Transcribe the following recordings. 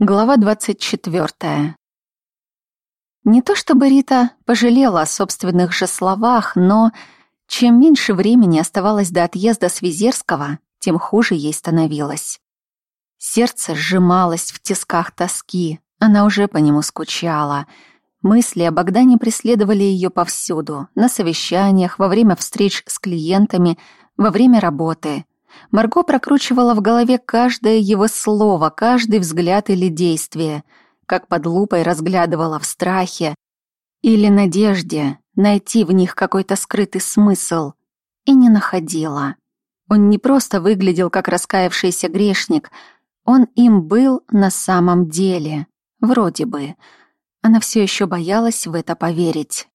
Глава 24. Не то чтобы Рита пожалела о собственных же словах, но чем меньше времени оставалось до отъезда с Визерского, тем хуже ей становилось. Сердце сжималось в тисках тоски, она уже по нему скучала. Мысли о Богдане преследовали ее повсюду, на совещаниях, во время встреч с клиентами, во время работы. Марго прокручивала в голове каждое его слово, каждый взгляд или действие, как под лупой разглядывала в страхе или надежде найти в них какой-то скрытый смысл, и не находила. Он не просто выглядел как раскаявшийся грешник, он им был на самом деле, вроде бы. Она все еще боялась в это поверить.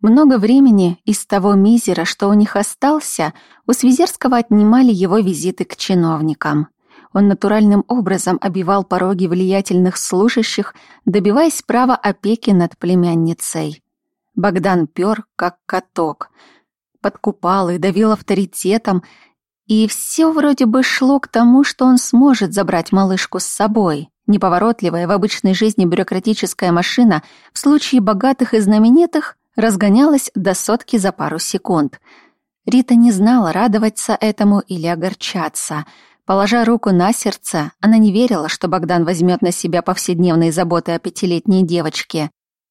Много времени из того мизера, что у них остался, у Свизерского отнимали его визиты к чиновникам. Он натуральным образом обивал пороги влиятельных служащих, добиваясь права опеки над племянницей. Богдан пёр, как каток, подкупал и давил авторитетом, и все вроде бы шло к тому, что он сможет забрать малышку с собой. Неповоротливая в обычной жизни бюрократическая машина в случае богатых и знаменитых разгонялась до сотки за пару секунд. Рита не знала, радоваться этому или огорчаться. Положа руку на сердце, она не верила, что Богдан возьмет на себя повседневные заботы о пятилетней девочке.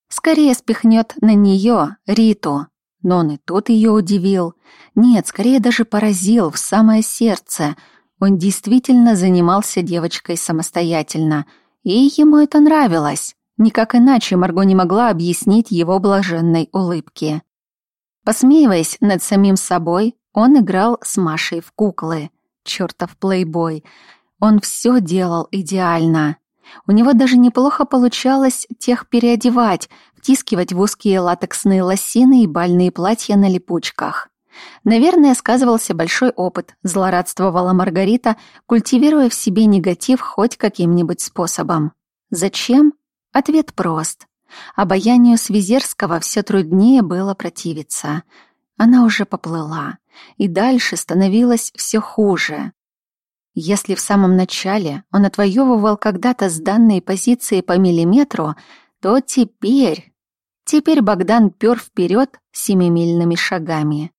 Скорее спихнет на нее, Риту. Но он и тут ее удивил. Нет, скорее даже поразил в самое сердце. Он действительно занимался девочкой самостоятельно. И ему это нравилось. Никак иначе Марго не могла объяснить его блаженной улыбки. Посмеиваясь над самим собой, он играл с Машей в куклы. Чёртов плейбой. Он все делал идеально. У него даже неплохо получалось тех переодевать, втискивать в узкие латексные лосины и бальные платья на липучках. Наверное, сказывался большой опыт, злорадствовала Маргарита, культивируя в себе негатив хоть каким-нибудь способом. Зачем? Ответ прост. Обаянию Свизерского все труднее было противиться. Она уже поплыла, и дальше становилось все хуже. Если в самом начале он отвоевывал когда-то сданные позиции по миллиметру, то теперь... Теперь Богдан пёр вперед семимильными шагами.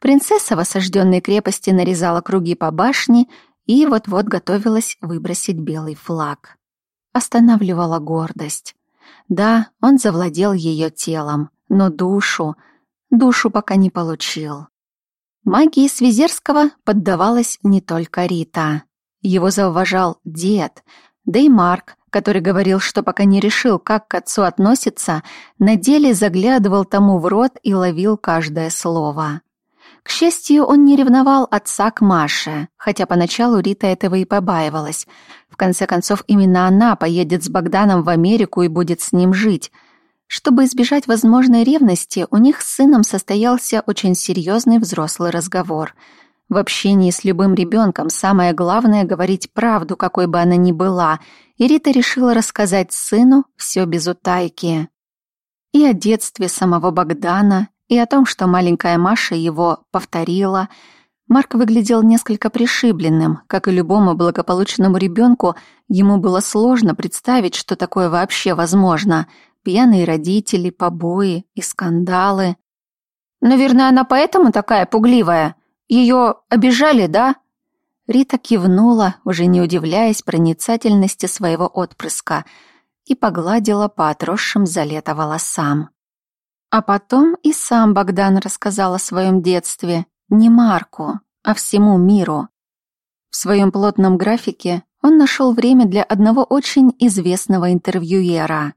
Принцесса в осажденной крепости нарезала круги по башне и вот-вот готовилась выбросить белый флаг останавливала гордость. Да, он завладел ее телом, но душу, душу пока не получил. Магии Свизерского поддавалась не только Рита. Его зауважал дед, да и Марк, который говорил, что пока не решил, как к отцу относиться, на деле заглядывал тому в рот и ловил каждое слово. К счастью, он не ревновал отца к Маше, хотя поначалу Рита этого и побаивалась. В конце концов, именно она поедет с Богданом в Америку и будет с ним жить. Чтобы избежать возможной ревности, у них с сыном состоялся очень серьезный взрослый разговор. В общении с любым ребенком самое главное — говорить правду, какой бы она ни была, и Рита решила рассказать сыну все без утайки. И о детстве самого Богдана, и о том, что маленькая Маша его повторила. Марк выглядел несколько пришибленным, как и любому благополучному ребенку, ему было сложно представить, что такое вообще возможно. Пьяные родители, побои и скандалы. «Наверное, она поэтому такая пугливая? Ее обижали, да?» Рита кивнула, уже не удивляясь проницательности своего отпрыска, и погладила по отросшим за лето волосам. А потом и сам Богдан рассказал о своем детстве, не Марку, а всему миру. В своем плотном графике он нашел время для одного очень известного интервьюера.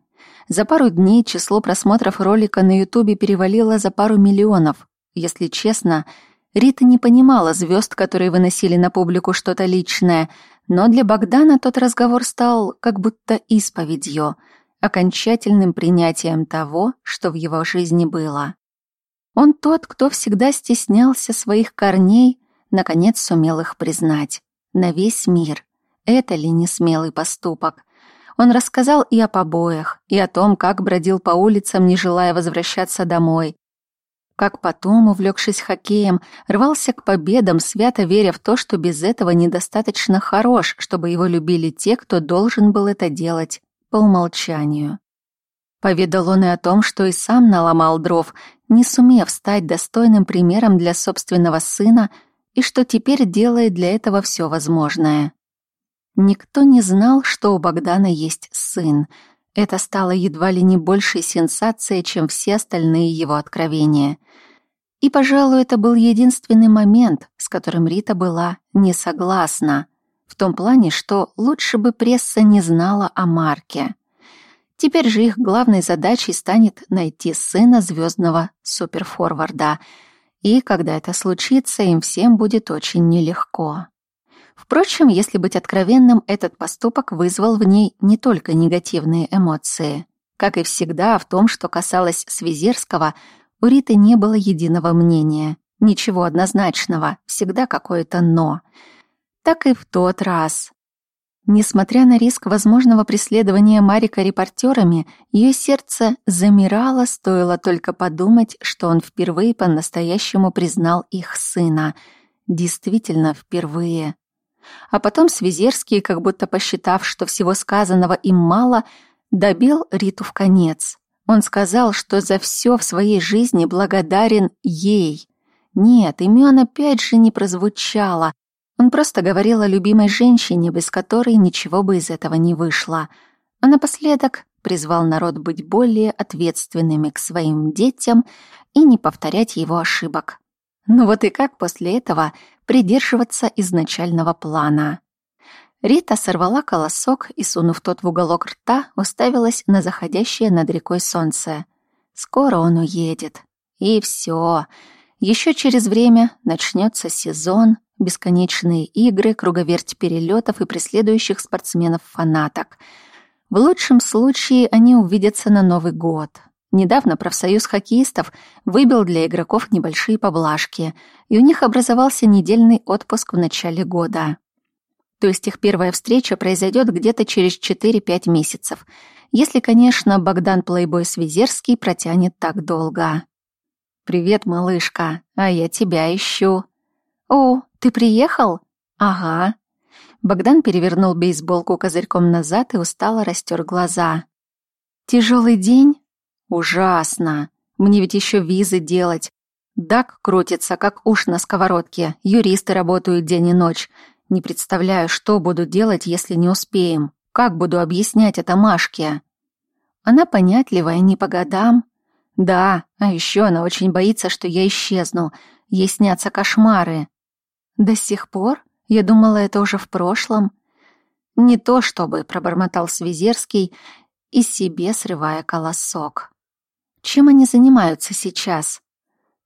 За пару дней число просмотров ролика на Ютубе перевалило за пару миллионов. Если честно, Рита не понимала звезд, которые выносили на публику что-то личное, но для Богдана тот разговор стал как будто исповедью — окончательным принятием того, что в его жизни было. Он тот, кто всегда стеснялся своих корней, наконец сумел их признать. На весь мир. Это ли не смелый поступок? Он рассказал и о побоях, и о том, как бродил по улицам, не желая возвращаться домой. Как потом, увлекшись хоккеем, рвался к победам, свято веря в то, что без этого недостаточно хорош, чтобы его любили те, кто должен был это делать по умолчанию. Поведал он и о том, что и сам наломал дров, не сумев стать достойным примером для собственного сына, и что теперь делает для этого все возможное. Никто не знал, что у Богдана есть сын. Это стало едва ли не большей сенсацией, чем все остальные его откровения — и, пожалуй, это был единственный момент, с которым Рита была не согласна. В том плане, что лучше бы пресса не знала о Марке. Теперь же их главной задачей станет найти сына звездного суперфорварда. И когда это случится, им всем будет очень нелегко. Впрочем, если быть откровенным, этот поступок вызвал в ней не только негативные эмоции. Как и всегда, в том, что касалось Свизерского – у Риты не было единого мнения, ничего однозначного, всегда какое-то «но». Так и в тот раз. Несмотря на риск возможного преследования Марика репортерами, ее сердце замирало, стоило только подумать, что он впервые по-настоящему признал их сына. Действительно, впервые. А потом Свизерский, как будто посчитав, что всего сказанного им мало, добил Риту в конец. Он сказал, что за все в своей жизни благодарен ей. Нет, имен опять же не прозвучало. Он просто говорил о любимой женщине, без которой ничего бы из этого не вышло. А напоследок призвал народ быть более ответственными к своим детям и не повторять его ошибок. Ну вот и как после этого придерживаться изначального плана? Рита сорвала колосок и, сунув тот в уголок рта, уставилась на заходящее над рекой солнце. Скоро он уедет. И все. Еще через время начнется сезон, бесконечные игры, круговерть перелетов и преследующих спортсменов-фанаток. В лучшем случае они увидятся на Новый год. Недавно профсоюз хоккеистов выбил для игроков небольшие поблажки, и у них образовался недельный отпуск в начале года. То есть их первая встреча произойдет где-то через 4-5 месяцев. Если, конечно, Богдан Плейбой Свизерский протянет так долго. «Привет, малышка, а я тебя ищу». «О, ты приехал?» «Ага». Богдан перевернул бейсболку козырьком назад и устало растер глаза. «Тяжелый день?» «Ужасно. Мне ведь еще визы делать. Дак крутится, как уж на сковородке. Юристы работают день и ночь. Не представляю, что буду делать, если не успеем. Как буду объяснять это Машке? Она понятливая не по годам. Да, а еще она очень боится, что я исчезну. Ей снятся кошмары. До сих пор? Я думала, это уже в прошлом. Не то чтобы, пробормотал Свизерский и себе срывая колосок. Чем они занимаются сейчас?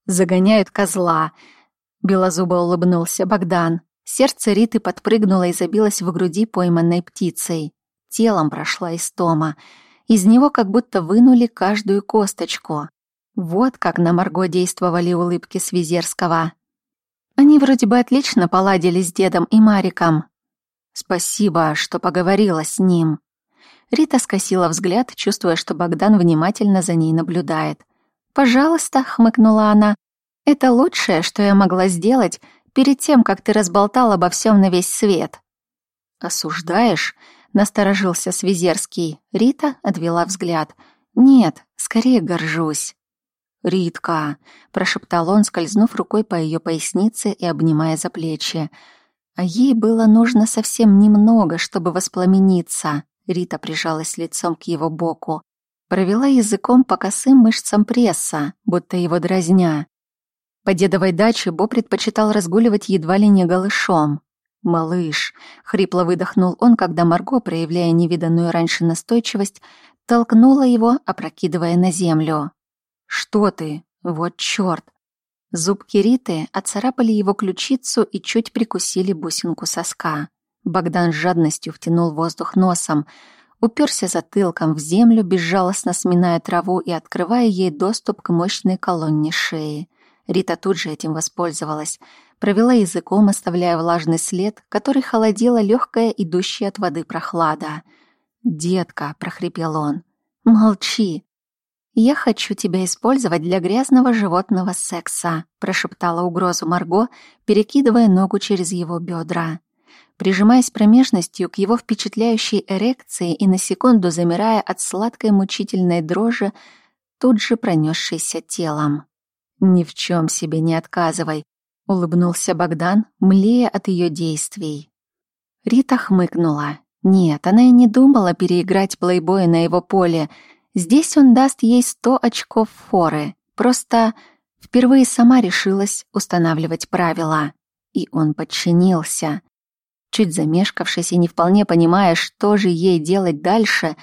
Загоняют козла. Белозубо улыбнулся Богдан. Сердце Риты подпрыгнуло и забилось в груди пойманной птицей. Телом прошла истома. Из него как будто вынули каждую косточку. Вот как на Марго действовали улыбки Свизерского. Они вроде бы отлично поладили с дедом и Мариком. Спасибо, что поговорила с ним. Рита скосила взгляд, чувствуя, что Богдан внимательно за ней наблюдает. «Пожалуйста», — хмыкнула она, — «это лучшее, что я могла сделать, перед тем, как ты разболтал обо всем на весь свет». «Осуждаешь?» — насторожился Свизерский. Рита отвела взгляд. «Нет, скорее горжусь». «Ритка», — прошептал он, скользнув рукой по ее пояснице и обнимая за плечи. А ей было нужно совсем немного, чтобы воспламениться. Рита прижалась лицом к его боку. Провела языком по косым мышцам пресса, будто его дразня. По дедовой даче Бо предпочитал разгуливать едва ли не голышом. «Малыш», — хрипло выдохнул он, когда Марго, проявляя невиданную раньше настойчивость, толкнула его, опрокидывая на землю. «Что ты? Вот чёрт!» Зубки Риты отцарапали его ключицу и чуть прикусили бусинку соска. Богдан с жадностью втянул воздух носом, уперся затылком в землю, безжалостно сминая траву и открывая ей доступ к мощной колонне шеи. Рита тут же этим воспользовалась. Провела языком, оставляя влажный след, который холодила легкая, идущая от воды прохлада. «Детка», — прохрипел он, — «молчи». «Я хочу тебя использовать для грязного животного секса», прошептала угрозу Марго, перекидывая ногу через его бедра. Прижимаясь промежностью к его впечатляющей эрекции и на секунду замирая от сладкой мучительной дрожи, тут же пронесшейся телом. «Ни в чем себе не отказывай», — улыбнулся Богдан, млея от ее действий. Рита хмыкнула. Нет, она и не думала переиграть плейбоя на его поле — Здесь он даст ей сто очков форы. Просто впервые сама решилась устанавливать правила. И он подчинился. Чуть замешкавшись и не вполне понимая, что же ей делать дальше,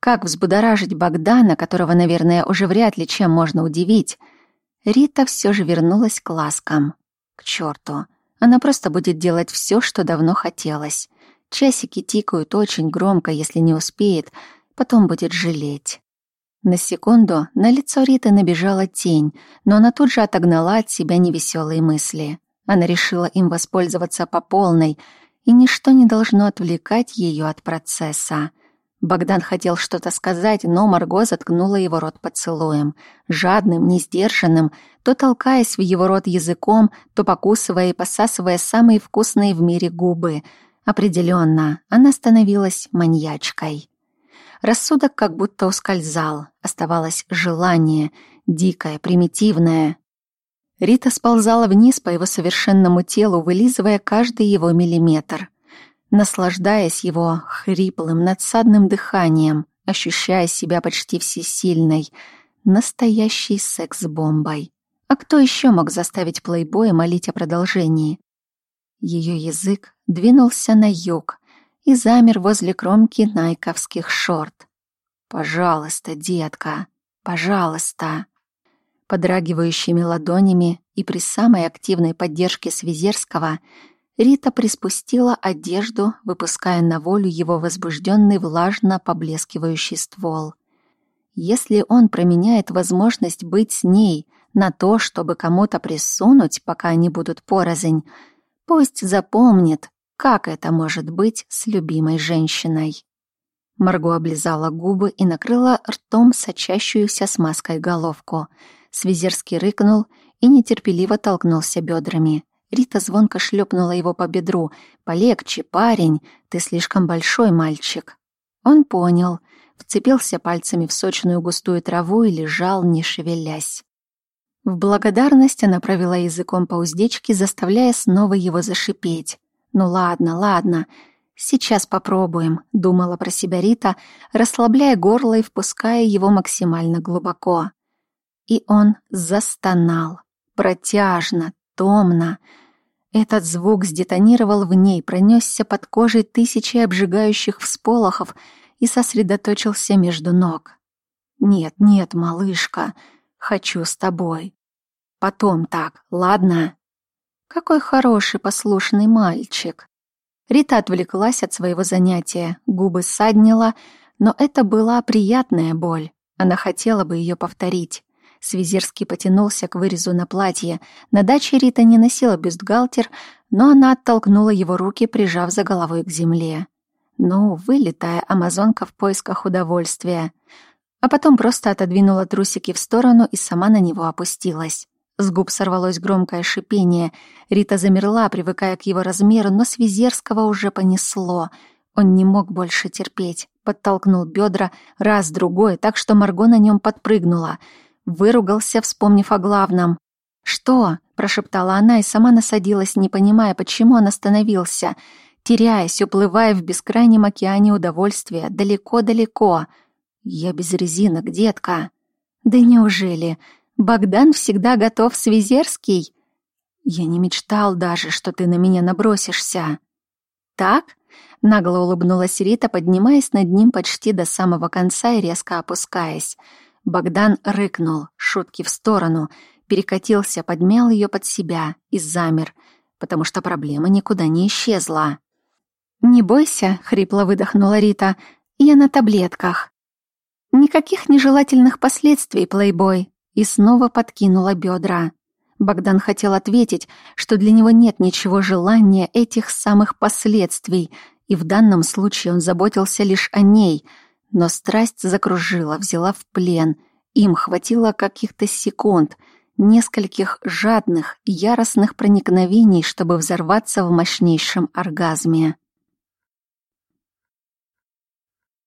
как взбудоражить Богдана, которого, наверное, уже вряд ли чем можно удивить, Рита все же вернулась к ласкам. К черту. Она просто будет делать все, что давно хотелось. Часики тикают очень громко, если не успеет, потом будет жалеть. На секунду на лицо Риты набежала тень, но она тут же отогнала от себя невеселые мысли. Она решила им воспользоваться по полной, и ничто не должно отвлекать ее от процесса. Богдан хотел что-то сказать, но Марго заткнула его рот поцелуем. Жадным, несдержанным, то толкаясь в его рот языком, то покусывая и посасывая самые вкусные в мире губы. Определенно, она становилась маньячкой. Рассудок как будто ускользал, оставалось желание, дикое, примитивное. Рита сползала вниз по его совершенному телу, вылизывая каждый его миллиметр, наслаждаясь его хриплым, надсадным дыханием, ощущая себя почти всесильной, настоящей секс-бомбой. А кто еще мог заставить плейбоя молить о продолжении? Ее язык двинулся на юг, и замер возле кромки найковских шорт. «Пожалуйста, детка, пожалуйста!» Подрагивающими ладонями и при самой активной поддержке Свизерского Рита приспустила одежду, выпуская на волю его возбужденный влажно поблескивающий ствол. Если он променяет возможность быть с ней на то, чтобы кому-то присунуть, пока они будут порознь, пусть запомнит, как это может быть с любимой женщиной? Марго облизала губы и накрыла ртом сочащуюся смазкой головку. Свизерский рыкнул и нетерпеливо толкнулся бедрами. Рита звонко шлепнула его по бедру. «Полегче, парень, ты слишком большой мальчик». Он понял, вцепился пальцами в сочную густую траву и лежал, не шевелясь. В благодарность она провела языком по уздечке, заставляя снова его зашипеть. «Ну ладно, ладно, сейчас попробуем», — думала про себя Рита, расслабляя горло и впуская его максимально глубоко. И он застонал, протяжно, томно. Этот звук сдетонировал в ней, пронесся под кожей тысячи обжигающих всполохов и сосредоточился между ног. «Нет, нет, малышка, хочу с тобой. Потом так, ладно?» Какой хороший, послушный мальчик. Рита отвлеклась от своего занятия, губы ссаднила, но это была приятная боль. Она хотела бы ее повторить. Свизерский потянулся к вырезу на платье. На даче Рита не носила бюстгальтер, но она оттолкнула его руки, прижав за головой к земле. Ну, вылетая амазонка в поисках удовольствия. А потом просто отодвинула трусики в сторону и сама на него опустилась. С губ сорвалось громкое шипение. Рита замерла, привыкая к его размеру, но Свизерского уже понесло. Он не мог больше терпеть. Подтолкнул бедра раз-другой, так что Марго на нем подпрыгнула. Выругался, вспомнив о главном. «Что?» — прошептала она и сама насадилась, не понимая, почему он остановился, теряясь, уплывая в бескрайнем океане удовольствия, далеко-далеко. «Я без резинок, детка». «Да неужели?» Богдан всегда готов Свизерский. Я не мечтал даже, что ты на меня набросишься. Так? Нагло улыбнулась Рита, поднимаясь над ним почти до самого конца и резко опускаясь. Богдан рыкнул, шутки в сторону, перекатился, подмял ее под себя и замер, потому что проблема никуда не исчезла. «Не бойся», — хрипло выдохнула Рита, — «я на таблетках». «Никаких нежелательных последствий, плейбой и снова подкинула бедра. Богдан хотел ответить, что для него нет ничего желания этих самых последствий, и в данном случае он заботился лишь о ней, но страсть закружила, взяла в плен, Им хватило каких-то секунд, нескольких жадных, яростных проникновений, чтобы взорваться в мощнейшем оргазме.